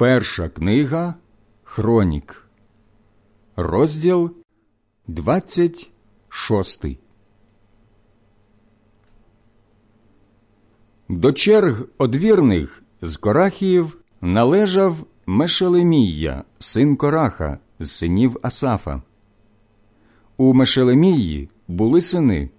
Перша книга Хронік, розділ 26. До черг одвірних з Корахіїв належав Мешелемія, син Кораха, з синів Асафа. У Мешелемії були сини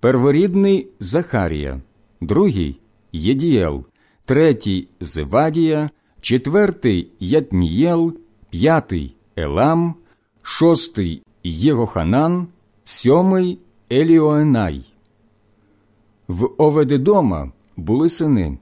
перворідний Захарія, другий Єдієл, третій Зевадія, четвертий Ятнієл, п'ятий Елам, шостий Єгоханан, сьомий Еліоенай. В Оведедома були сини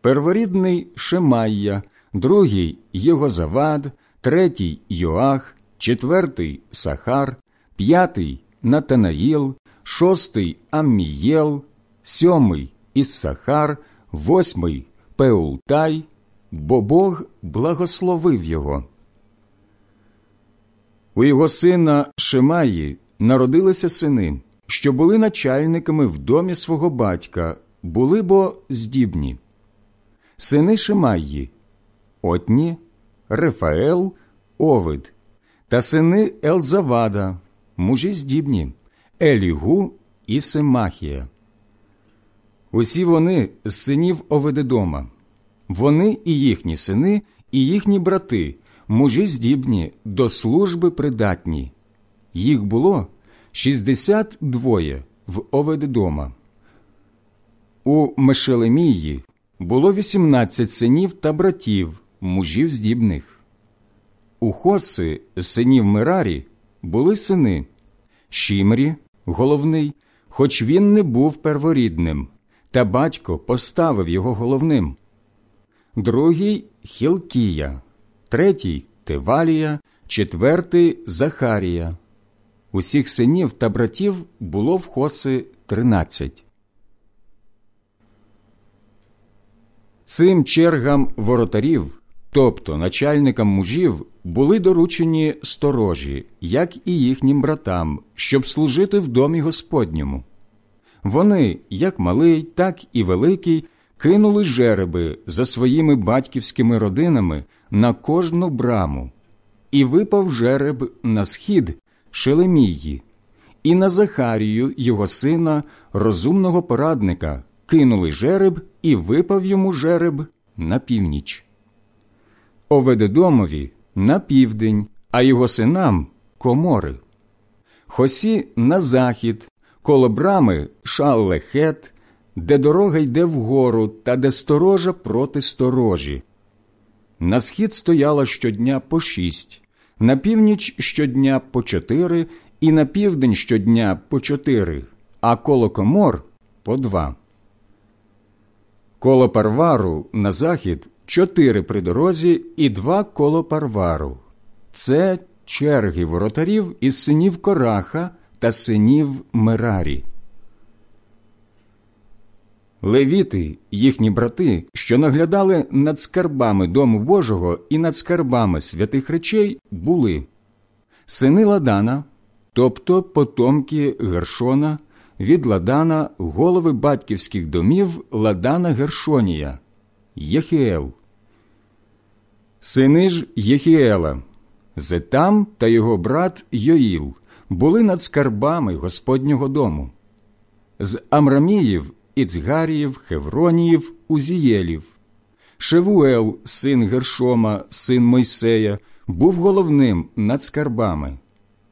перворідний Шемайя, другий Єгозавад, третій Йоах, четвертий Сахар, п'ятий Натанаїл, шостий Аммієл, сьомий Іссахар, восьмий Пеултай, бо Бог благословив його. У його сина Шемаї народилися сини, що були начальниками в домі свого батька, були бо здібні. Сини Шемаї Отні, Рефаел, Овид та сини Елзавада, мужі здібні, Елігу і Семахія. Усі вони з синів Оведедома. Вони і їхні сини, і їхні брати, мужі здібні, до служби придатні. Їх було шістдесят двоє в Оведедома. У Мешелемії було вісімнадцять синів та братів, мужів здібних. У Хоси, синів Мерарі, були сини Шімрі, головний, хоч він не був перворідним, та батько поставив його головним. Другий Хілкія, третій Тевалія, четвертий Захарія. Усіх синів та братів було в Хоси тринадцять. Цим чергам воротарів, тобто начальникам мужів, були доручені сторожі, як і їхнім братам, щоб служити в домі Господньому. Вони, як малий, так і великий, кинули жереби за своїми батьківськими родинами на кожну браму, і випав жереб на схід Шелемії, і на Захарію, його сина, розумного порадника, кинули жереб і випав йому жереб на північ. Оведедомові на південь, а його синам комори. Хосі на захід, коло брами шаллехет, де дорога йде вгору та де сторожа проти сторожі. На схід стояло щодня по шість, на північ щодня по чотири, і на південь щодня по чотири, а коло комор по два. Коло парвару на захід чотири при дорозі і два коло парвару. Це черги воротарів із синів Кораха та синів Мерарі. Левіти, їхні брати, що наглядали над скарбами Дому Божого і над скарбами святих речей, були сини Ладана, тобто потомки Гершона, від Ладана голови батьківських домів Ладана Гершонія, Єхіел. Сини ж Єхіела, Зетам та його брат Йоїл були над скарбами Господнього дому. З Амраміїв, Іцгаріїв, Хевроніїв, Узієлів. Шевуел, син Гершома, син Мойсея, був головним над скарбами,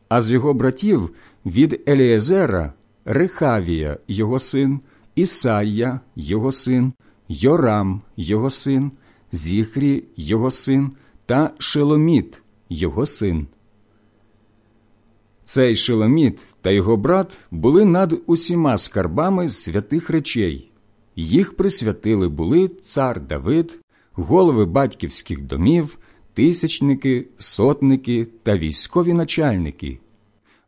а з його братів від Еліезера Рехавія, його син, Ісайя, його син, Йорам, його син, Зіхрі, його син та Шеломіт, його син. Цей Шеломіт та його брат були над усіма скарбами святих речей. Їх присвятили були цар Давид, голови батьківських домів, тисячники, сотники та військові начальники.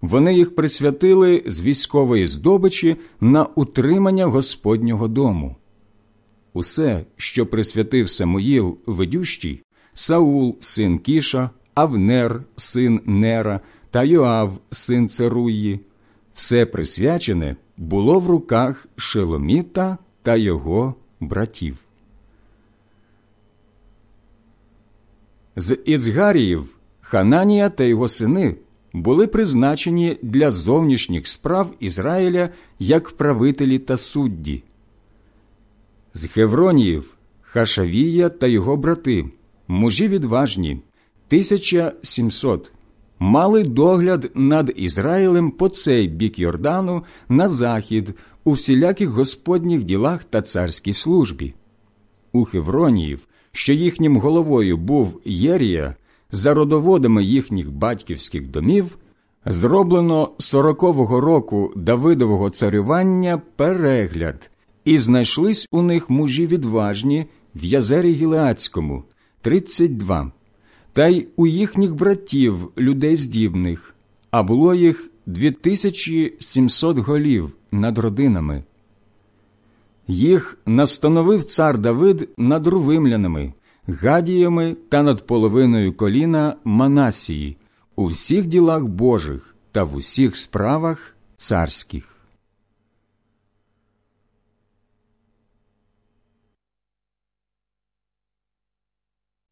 Вони їх присвятили з військової здобичі на утримання Господнього дому. Усе, що присвятив Самуїл ведющий, Саул, син Кіша, Авнер, син Нера та Йоав, син Церуї, все присвячене було в руках Шеломіта та його братів. З Іцгаріїв Хананія та його сини були призначені для зовнішніх справ Ізраїля як правителі та судді. З Хевроніїв Хашавія та його брати, мужі відважні, 1700, мали догляд над Ізраїлем по цей бік Йордану на захід у всіляких господніх ділах та царській службі. У Хевроніїв, що їхнім головою був Єрія, за родоводами їхніх батьківських домів, зроблено сорокового року Давидового царювання перегляд, і знайшлись у них мужі відважні в Язері Гілеацькому, 32, та й у їхніх братів людей здібних, а було їх 2700 голів над родинами. Їх настановив цар Давид над рувимлянами, гадіями та над половиною коліна Манасії у всіх ділах Божих та в усіх справах царських.